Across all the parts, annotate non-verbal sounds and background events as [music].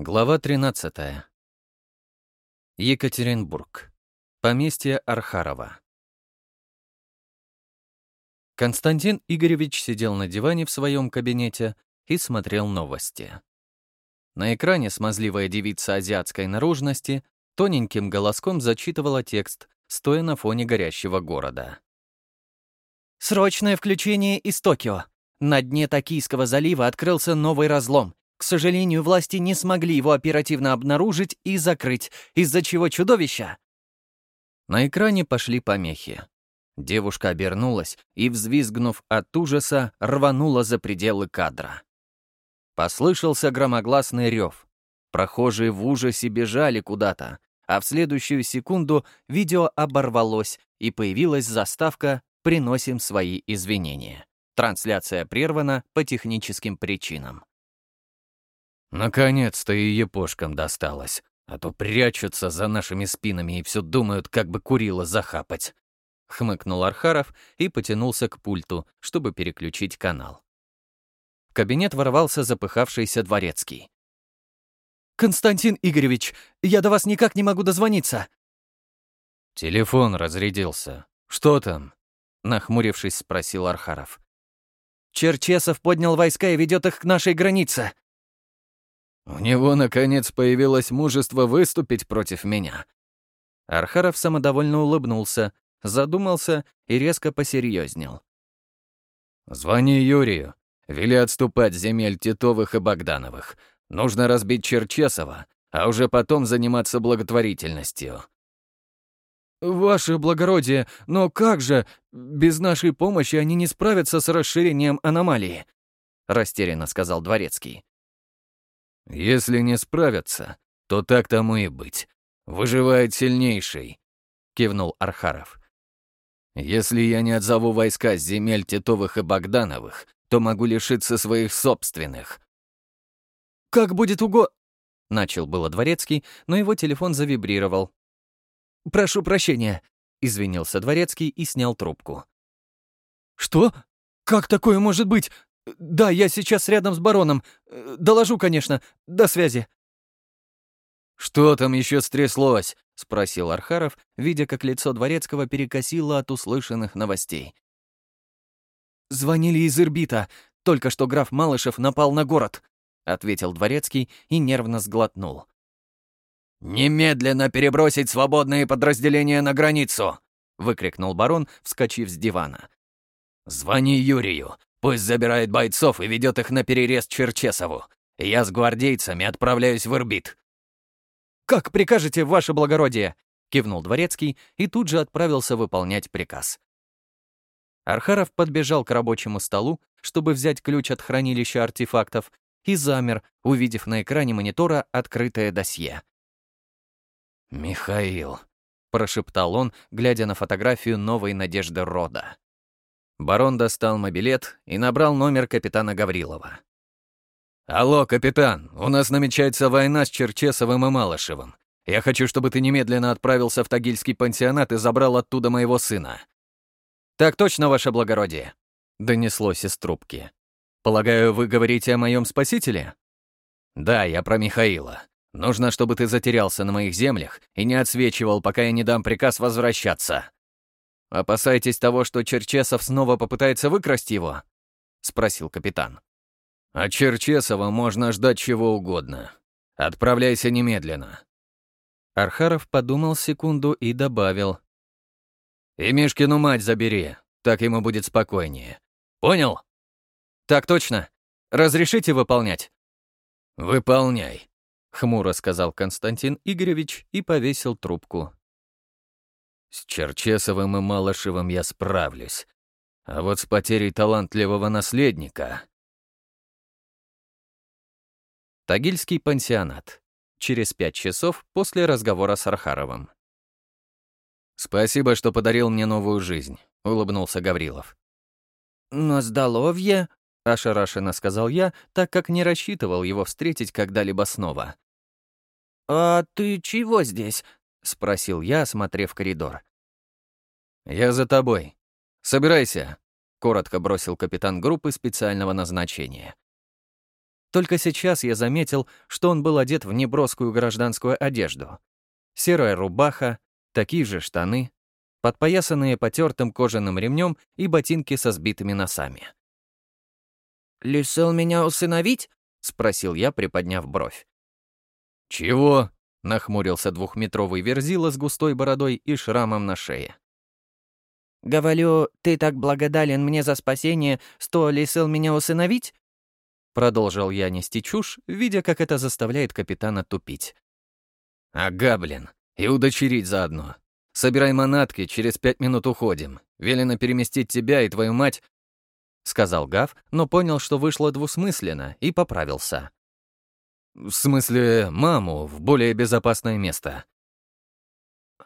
Глава 13. Екатеринбург. Поместье Архарова. Константин Игоревич сидел на диване в своем кабинете и смотрел новости. На экране смазливая девица азиатской наружности тоненьким голоском зачитывала текст, стоя на фоне горящего города. «Срочное включение из Токио. На дне Токийского залива открылся новый разлом. К сожалению, власти не смогли его оперативно обнаружить и закрыть, из-за чего чудовища... На экране пошли помехи. Девушка обернулась и, взвизгнув от ужаса, рванула за пределы кадра. Послышался громогласный рев. Прохожие в ужасе бежали куда-то, а в следующую секунду видео оборвалось, и появилась заставка «Приносим свои извинения». Трансляция прервана по техническим причинам. Наконец-то и епошкам досталось, а то прячутся за нашими спинами и все думают, как бы курила захапать. Хмыкнул Архаров и потянулся к пульту, чтобы переключить канал. В кабинет ворвался запыхавшийся дворецкий. «Константин Игоревич, я до вас никак не могу дозвониться!» «Телефон разрядился. Что там?» Нахмурившись, спросил Архаров. «Черчесов поднял войска и ведет их к нашей границе», у него, наконец, появилось мужество выступить против меня. Архаров самодовольно улыбнулся, задумался и резко посерьезнел. «Звони Юрию. Вели отступать земель Титовых и Богдановых. Нужно разбить Черчесова, а уже потом заниматься благотворительностью». «Ваше благородие, но как же? Без нашей помощи они не справятся с расширением аномалии», — растерянно сказал Дворецкий. Если не справятся, то так тому и быть. Выживает сильнейший», — кивнул Архаров. «Если я не отзову войска с земель Титовых и Богдановых, то могу лишиться своих собственных». «Как будет уго...» — начал было Дворецкий, но его телефон завибрировал. «Прошу прощения», — извинился Дворецкий и снял трубку. «Что? Как такое может быть? «Да, я сейчас рядом с бароном. Э, доложу, конечно. До связи». «Что там еще стряслось?» — спросил Архаров, видя, как лицо Дворецкого перекосило от услышанных новостей. «Звонили из Ирбита. Только что граф Малышев напал на город», — ответил Дворецкий и нервно сглотнул. «Немедленно перебросить свободные подразделения на границу!» — выкрикнул барон, вскочив с дивана. «Звони Юрию. Пусть забирает бойцов и ведет их на перерез Черчесову. Я с гвардейцами отправляюсь в Ирбит». «Как прикажете, ваше благородие!» — кивнул Дворецкий и тут же отправился выполнять приказ. Архаров подбежал к рабочему столу, чтобы взять ключ от хранилища артефактов, и замер, увидев на экране монитора открытое досье. «Михаил», — прошептал он, глядя на фотографию новой надежды рода. Барон достал мобилет и набрал номер капитана Гаврилова. «Алло, капитан, у нас намечается война с Черчесовым и Малышевым. Я хочу, чтобы ты немедленно отправился в Тагильский пансионат и забрал оттуда моего сына». «Так точно, ваше благородие», — донеслось из трубки. «Полагаю, вы говорите о моем спасителе?» «Да, я про Михаила. Нужно, чтобы ты затерялся на моих землях и не отсвечивал, пока я не дам приказ возвращаться». «Опасаетесь того, что Черчесов снова попытается выкрасть его?» — спросил капитан. «От Черчесова можно ждать чего угодно. Отправляйся немедленно». Архаров подумал секунду и добавил. «И Мишкину мать забери, так ему будет спокойнее. Понял?» «Так точно. Разрешите выполнять?» «Выполняй», — хмуро сказал Константин Игоревич и повесил трубку. С Черчесовым и Малышевым я справлюсь. А вот с потерей талантливого наследника... Тагильский пансионат. Через пять часов после разговора с Архаровым. «Спасибо, что подарил мне новую жизнь», — улыбнулся Гаврилов. «На здоровье», — ошарашенно сказал я, так как не рассчитывал его встретить когда-либо снова. «А ты чего здесь?» — спросил я, осмотрев коридор. «Я за тобой. Собирайся», — коротко бросил капитан группы специального назначения. Только сейчас я заметил, что он был одет в неброскую гражданскую одежду. Серая рубаха, такие же штаны, подпоясанные потертым кожаным ремнем и ботинки со сбитыми носами. «Лисел меня усыновить?» — спросил я, приподняв бровь. «Чего?» — нахмурился двухметровый верзила с густой бородой и шрамом на шее. «Говорю, ты так благодарен мне за спасение, что лисел меня усыновить?» Продолжил я нести чушь, видя, как это заставляет капитана тупить. «Ага, блин, и удочерить заодно. Собирай манатки, через пять минут уходим. Велено переместить тебя и твою мать сказал Гав, но понял, что вышло двусмысленно, и поправился. В смысле, маму в более безопасное место.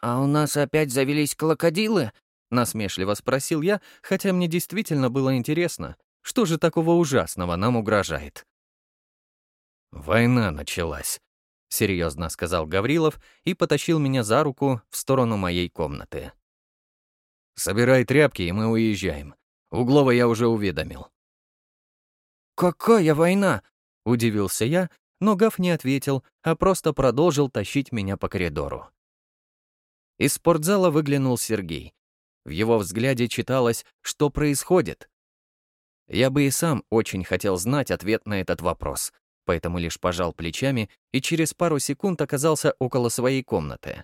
А у нас опять завелись крокодилы? насмешливо спросил я, хотя мне действительно было интересно, что же такого ужасного нам угрожает. Война началась, серьезно сказал Гаврилов и потащил меня за руку в сторону моей комнаты. Собирай тряпки, и мы уезжаем. Углова я уже уведомил». «Какая война?» — удивился я, но Гав не ответил, а просто продолжил тащить меня по коридору. Из спортзала выглянул Сергей. В его взгляде читалось, что происходит. Я бы и сам очень хотел знать ответ на этот вопрос, поэтому лишь пожал плечами и через пару секунд оказался около своей комнаты.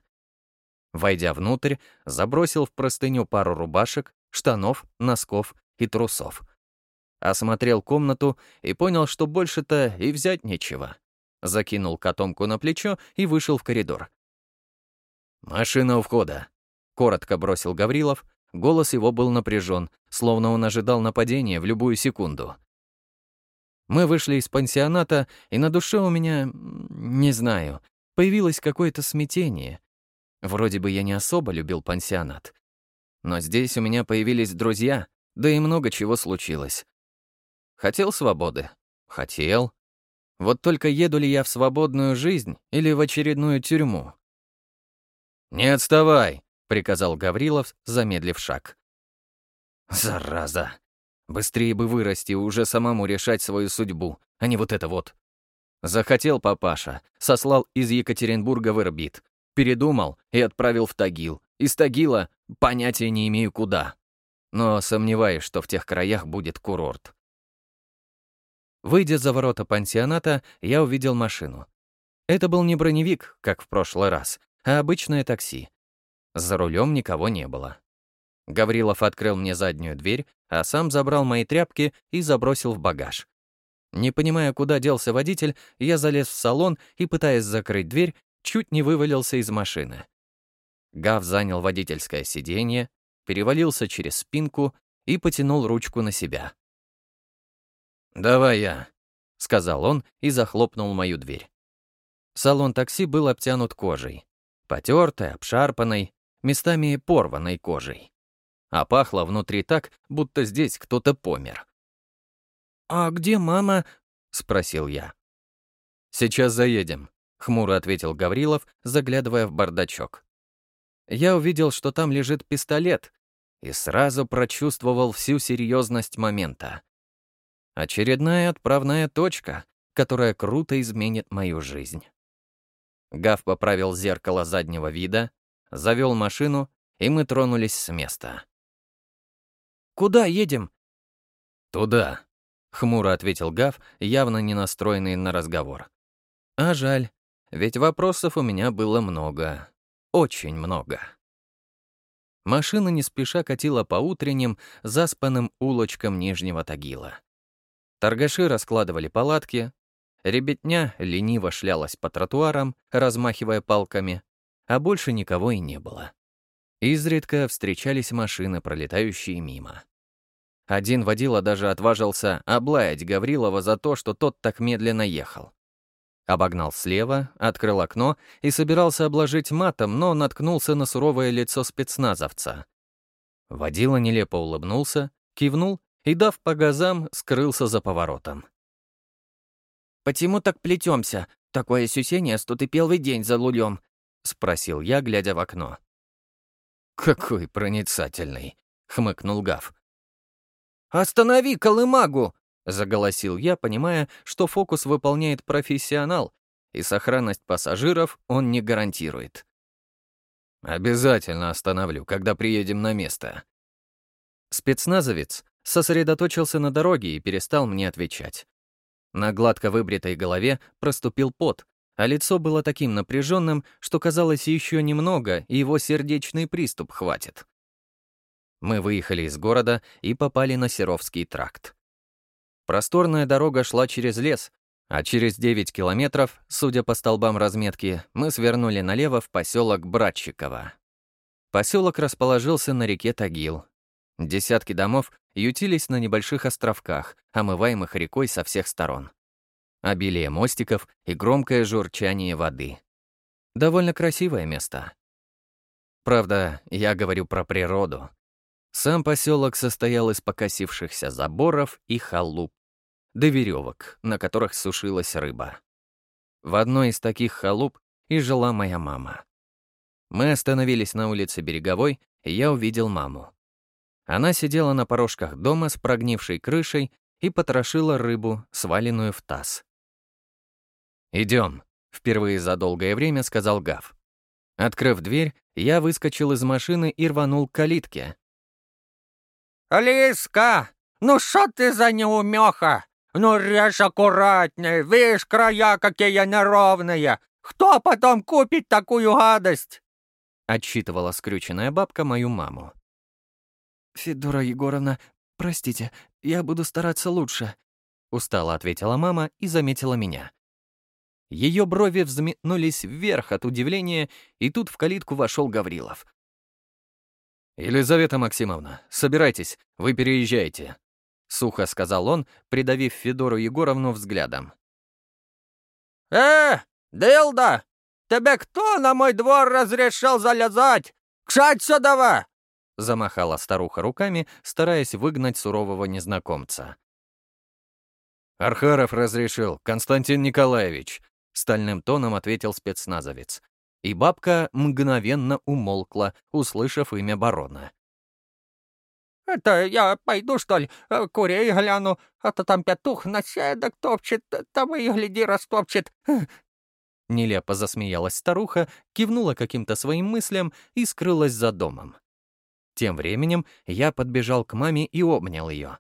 Войдя внутрь, забросил в простыню пару рубашек, штанов, носков и трусов. Осмотрел комнату и понял, что больше-то и взять нечего. Закинул котомку на плечо и вышел в коридор. «Машина у входа», — коротко бросил Гаврилов. Голос его был напряжен, словно он ожидал нападения в любую секунду. Мы вышли из пансионата, и на душе у меня, не знаю, появилось какое-то смятение. Вроде бы я не особо любил пансионат, но здесь у меня появились друзья, да и много чего случилось. Хотел свободы? Хотел. Вот только еду ли я в свободную жизнь или в очередную тюрьму? «Не отставай!» — приказал Гаврилов, замедлив шаг. «Зараза! Быстрее бы вырасти и уже самому решать свою судьбу, а не вот это вот. Захотел папаша, сослал из Екатеринбурга в Ирбит, передумал и отправил в Тагил, из Тагила понятия не имею куда. Но сомневаюсь, что в тех краях будет курорт. Выйдя за ворота пансионата, я увидел машину. Это был не броневик, как в прошлый раз, а обычное такси. За рулем никого не было. Гаврилов открыл мне заднюю дверь, а сам забрал мои тряпки и забросил в багаж. Не понимая, куда делся водитель, я залез в салон и, пытаясь закрыть дверь, чуть не вывалился из машины. Гав занял водительское сиденье, перевалился через спинку и потянул ручку на себя. «Давай я», — сказал он и захлопнул мою дверь. Салон такси был обтянут кожей. Потертой, обшарпанной, местами порванной кожей. А пахло внутри так, будто здесь кто-то помер. «А где мама?» — спросил я. «Сейчас заедем», — хмуро ответил Гаврилов, заглядывая в бардачок я увидел, что там лежит пистолет, и сразу прочувствовал всю серьезность момента. Очередная отправная точка, которая круто изменит мою жизнь. Гав поправил зеркало заднего вида, завел машину, и мы тронулись с места. «Куда едем?» «Туда», — хмуро ответил Гав, явно не настроенный на разговор. «А жаль, ведь вопросов у меня было много. Очень много. Машина не спеша катила по утренним, заспанным улочкам Нижнего Тагила. Торгаши раскладывали палатки, ребятня лениво шлялась по тротуарам, размахивая палками, а больше никого и не было. Изредка встречались машины, пролетающие мимо. Один водила даже отважился облаять Гаврилова за то, что тот так медленно ехал. Обогнал слева, открыл окно и собирался обложить матом, но наткнулся на суровое лицо спецназовца. Водила нелепо улыбнулся, кивнул и, дав по газам, скрылся за поворотом. «Почему так плетемся? Такое ощущение, что ты первый день за лулем», — спросил я, глядя в окно. «Какой проницательный», — хмыкнул Гав. «Останови колымагу!» — заголосил я, понимая, что фокус выполняет профессионал, и сохранность пассажиров он не гарантирует. «Обязательно остановлю, когда приедем на место». Спецназовец сосредоточился на дороге и перестал мне отвечать. На гладко выбритой голове проступил пот, а лицо было таким напряженным, что казалось еще немного, и его сердечный приступ хватит. Мы выехали из города и попали на Серовский тракт. Просторная дорога шла через лес, а через 9 километров, судя по столбам разметки, мы свернули налево в поселок Братчиково. Поселок расположился на реке Тагил. Десятки домов ютились на небольших островках, омываемых рекой со всех сторон. Обилие мостиков и громкое журчание воды. Довольно красивое место. Правда, я говорю про природу. Сам поселок состоял из покосившихся заборов и халуп, до веревок, на которых сушилась рыба. В одной из таких халуп и жила моя мама. Мы остановились на улице Береговой, и я увидел маму. Она сидела на порожках дома с прогнившей крышей и потрошила рыбу, сваленную в таз. «Идем», — впервые за долгое время сказал Гав. Открыв дверь, я выскочил из машины и рванул к калитке. «Алиска, ну что ты за неумеха? Ну режь аккуратнее, видишь, края какие неровные. Кто потом купит такую гадость?» Отчитывала скрюченная бабка мою маму. «Федора Егоровна, простите, я буду стараться лучше», — устало ответила мама и заметила меня. Ее брови взметнулись вверх от удивления, и тут в калитку вошел Гаврилов. «Елизавета Максимовна, собирайтесь, вы переезжаете», — сухо сказал он, придавив Федору Егоровну взглядом. «Э, Дилда, тебе кто на мой двор разрешил залезать? Кшать сюда!» Замахала старуха руками, стараясь выгнать сурового незнакомца. «Архаров разрешил, Константин Николаевич», — стальным тоном ответил спецназовец. И бабка мгновенно умолкла, услышав имя барона. «Это я пойду, что ли, э, курей гляну, а то там петух наседок топчет, там и гляди растопчет». Нелепо засмеялась старуха, кивнула каким-то своим мыслям и скрылась за домом. Тем временем я подбежал к маме и обнял ее.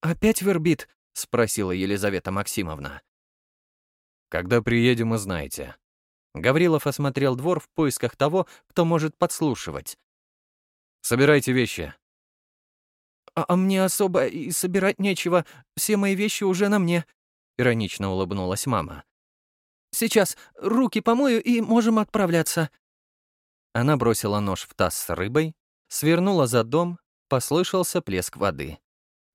«Опять вербит?» — спросила Елизавета Максимовна. «Когда приедем, узнаете». Гаврилов осмотрел двор в поисках того, кто может подслушивать. «Собирайте вещи». «А, а мне особо и собирать нечего, все мои вещи уже на мне», — иронично улыбнулась мама. «Сейчас руки помою и можем отправляться». Она бросила нож в таз с рыбой, свернула за дом, послышался плеск воды.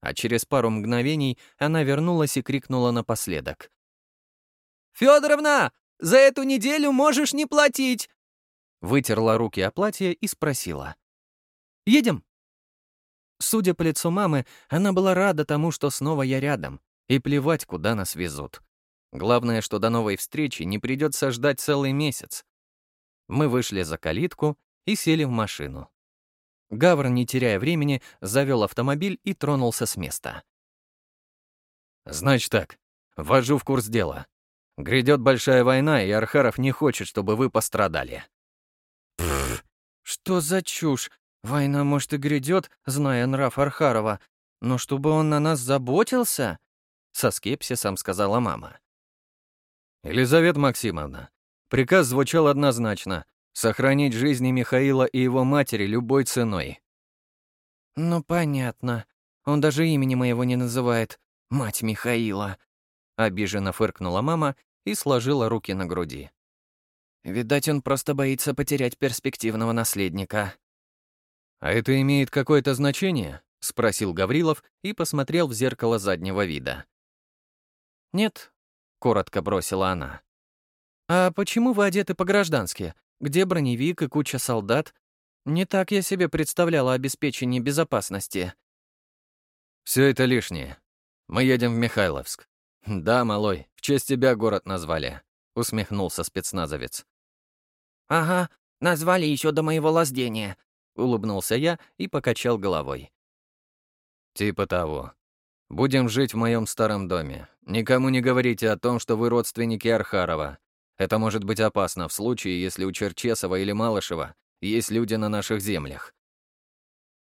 А через пару мгновений она вернулась и крикнула напоследок. «Федоровна, за эту неделю можешь не платить!» Вытерла руки о платье и спросила. «Едем?» Судя по лицу мамы, она была рада тому, что снова я рядом, и плевать, куда нас везут. Главное, что до новой встречи не придется ждать целый месяц. Мы вышли за калитку и сели в машину. Гавр, не теряя времени, завел автомобиль и тронулся с места. «Значит так, ввожу в курс дела. Грядет большая война, и Архаров не хочет, чтобы вы пострадали». Пфф, что за чушь? Война, может, и грядет, зная нрав Архарова, но чтобы он на нас заботился? Со скепсисом сказала мама. Елизавета Максимовна, приказ звучал однозначно — сохранить жизни Михаила и его матери любой ценой. Ну, понятно. Он даже имени моего не называет. Мать Михаила. Обиженно фыркнула мама и сложила руки на груди. Видать, он просто боится потерять перспективного наследника. «А это имеет какое-то значение?» — спросил Гаврилов и посмотрел в зеркало заднего вида. «Нет», — коротко бросила она. «А почему вы одеты по-граждански? Где броневик и куча солдат? Не так я себе представляла обеспечение безопасности». «Все это лишнее. Мы едем в Михайловск. «Да, малой, в честь тебя город назвали», — усмехнулся спецназовец. «Ага, назвали еще до моего лаздения», — улыбнулся я и покачал головой. «Типа того. Будем жить в моем старом доме. Никому не говорите о том, что вы родственники Архарова. Это может быть опасно в случае, если у Черчесова или Малышева есть люди на наших землях.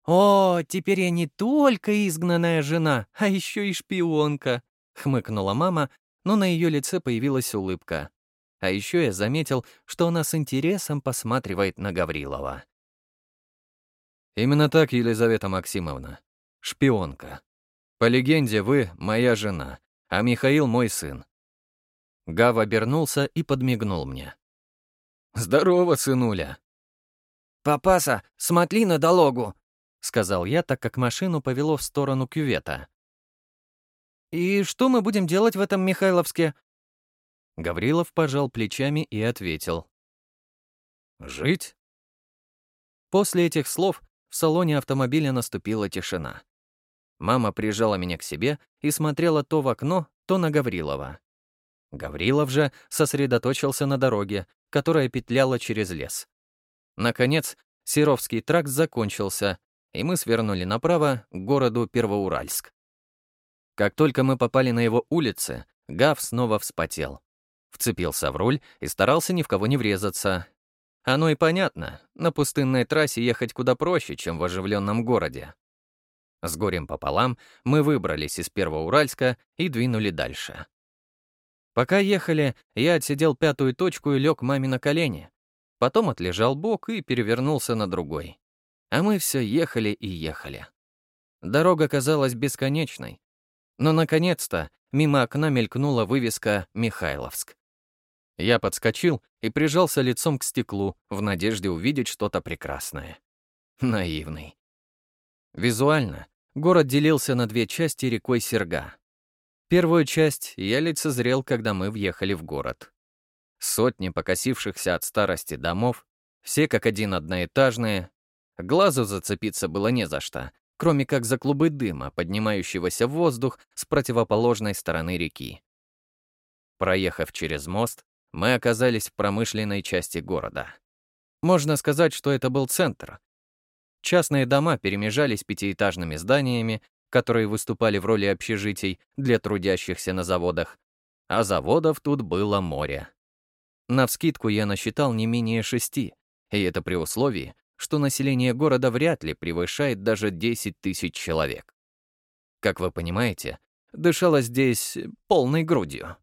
«О, теперь я не только изгнанная жена, а еще и шпионка», — хмыкнула мама, но на ее лице появилась улыбка. А еще я заметил, что она с интересом посматривает на Гаврилова. Именно так, Елизавета Максимовна. Шпионка. По легенде, вы — моя жена, а Михаил — мой сын. Гав обернулся и подмигнул мне. «Здорово, сынуля!» «Папаса, смотри на дорогу!» — сказал я, так как машину повело в сторону кювета. «И что мы будем делать в этом Михайловске?» Гаврилов пожал плечами и ответил. «Жить?» После этих слов в салоне автомобиля наступила тишина. Мама прижала меня к себе и смотрела то в окно, то на Гаврилова. Гаврилов же сосредоточился на дороге, которая петляла через лес. Наконец, Серовский тракт закончился, и мы свернули направо к городу Первоуральск. Как только мы попали на его улицы, Гав снова вспотел. Вцепился в руль и старался ни в кого не врезаться. Оно и понятно, на пустынной трассе ехать куда проще, чем в оживленном городе. С горем пополам мы выбрались из Первоуральска и двинули дальше. Пока ехали, я отсидел пятую точку и лег маме на колени. Потом отлежал бок и перевернулся на другой. А мы все ехали и ехали. Дорога казалась бесконечной. Но, наконец-то, мимо окна мелькнула вывеска «Михайловск». Я подскочил и прижался лицом к стеклу в надежде увидеть что-то прекрасное. Наивный. Визуально город делился на две части рекой Серга. Первую часть я лицезрел, когда мы въехали в город. Сотни покосившихся от старости домов, все как один одноэтажные. Глазу зацепиться было не за что, кроме как за клубы дыма, поднимающегося в воздух с противоположной стороны реки. Проехав через мост, мы оказались в промышленной части города. Можно сказать, что это был центр, Частные дома перемежались пятиэтажными зданиями, которые выступали в роли общежитий для трудящихся на заводах, а заводов тут было море. Навскидку я насчитал не менее шести, и это при условии, что население города вряд ли превышает даже 10 тысяч человек. Как вы понимаете, дышало здесь полной грудью.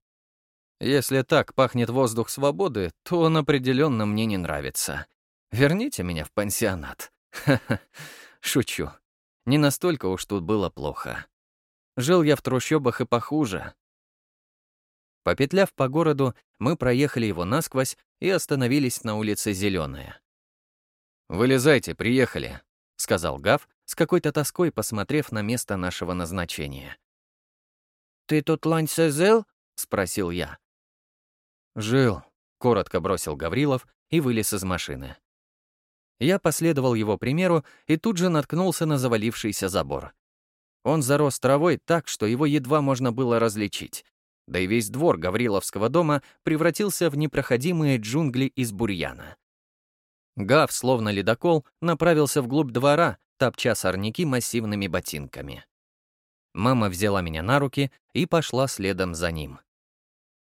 Если так пахнет воздух свободы, то он определенно мне не нравится. Верните меня в пансионат. [laughs] Ха-ха, шучу. Не настолько уж тут было плохо. Жил я в трущобах и похуже. Попетляв по городу, мы проехали его насквозь и остановились на улице Зеленая. «Вылезайте, приехали», — сказал Гав, с какой-то тоской посмотрев на место нашего назначения. «Ты тут ланьце жил?» — спросил я. «Жил», — коротко бросил Гаврилов и вылез из машины. Я последовал его примеру и тут же наткнулся на завалившийся забор. Он зарос травой так, что его едва можно было различить. Да и весь двор Гавриловского дома превратился в непроходимые джунгли из бурьяна. Гав, словно ледокол, направился вглубь двора, топча сорняки массивными ботинками. Мама взяла меня на руки и пошла следом за ним.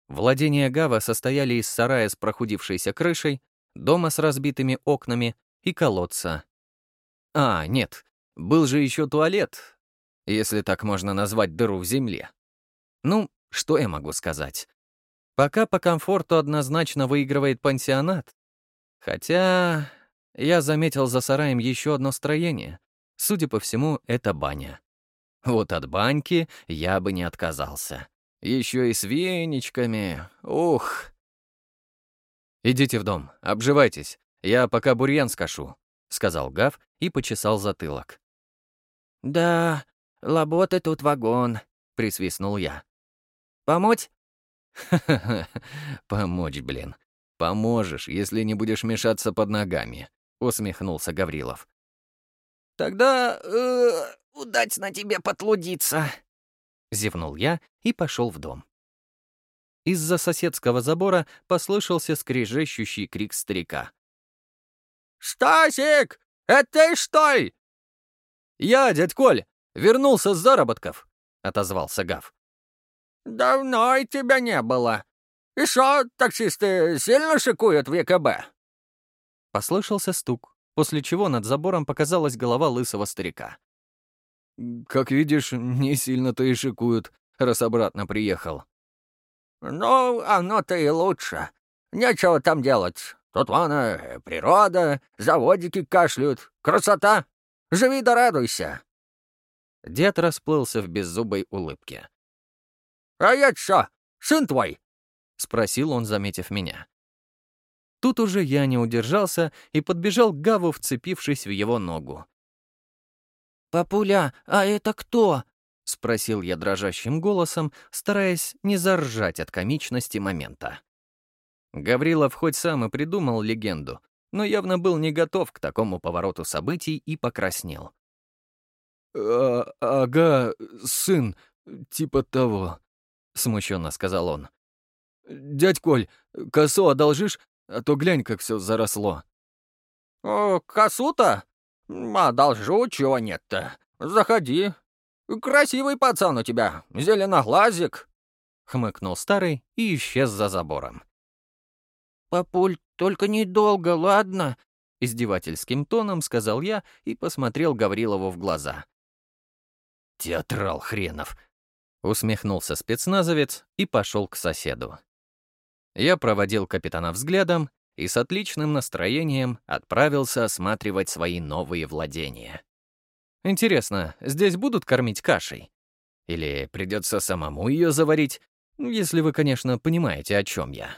Владения Гава состояли из сарая с прохудившейся крышей, дома с разбитыми окнами и колодца. А, нет, был же еще туалет, если так можно назвать дыру в земле. Ну, что я могу сказать? Пока по комфорту однозначно выигрывает пансионат. Хотя я заметил за сараем еще одно строение. Судя по всему, это баня. Вот от баньки я бы не отказался. Еще и с веничками. Ух! Идите в дом, обживайтесь. «Я пока бурьян скошу», — сказал Гав и почесал затылок. «Да, лаботы тут вагон», — присвистнул я. «Помочь?» «Ха-ха-ха, [laughs] помочь, блин. Поможешь, если не будешь мешаться под ногами», — усмехнулся Гаврилов. «Тогда э, удачно тебе потлудиться», — зевнул я и пошел в дом. Из-за соседского забора послышался скрежещущий крик старика. «Стасик, это ты что ли?» «Я, дядь Коль, вернулся с заработков», — отозвался Гав. «Давно и тебя не было. И что, таксисты сильно шикуют в ЕКБ?» Послышался стук, после чего над забором показалась голова лысого старика. «Как видишь, не сильно-то и шикуют, раз обратно приехал». «Ну, оно-то и лучше. Нечего там делать. Тут вон э, природа, заводики кашляют. Красота! Живи да радуйся!» Дед расплылся в беззубой улыбке. «А я что, сын твой?» — спросил он, заметив меня. Тут уже я не удержался и подбежал к Гаву, вцепившись в его ногу. «Папуля, а это кто?» — спросил я дрожащим голосом, стараясь не заржать от комичности момента. Гаврилов хоть сам и придумал легенду, но явно был не готов к такому повороту событий и покраснел. «А, «Ага, сын, типа того», — смущенно сказал он. «Дядь Коль, косу одолжишь, а то глянь, как все заросло». «О, косу-то? Одолжу, чего нет-то. Заходи. Красивый пацан у тебя, зеленоглазик», — хмыкнул старый и исчез за забором. «Папуль, только недолго, ладно?» — издевательским тоном сказал я и посмотрел Гаврилову в глаза. «Театрал хренов!» — усмехнулся спецназовец и пошел к соседу. Я проводил капитана взглядом и с отличным настроением отправился осматривать свои новые владения. Интересно, здесь будут кормить кашей? Или придется самому ее заварить, если вы, конечно, понимаете, о чем я.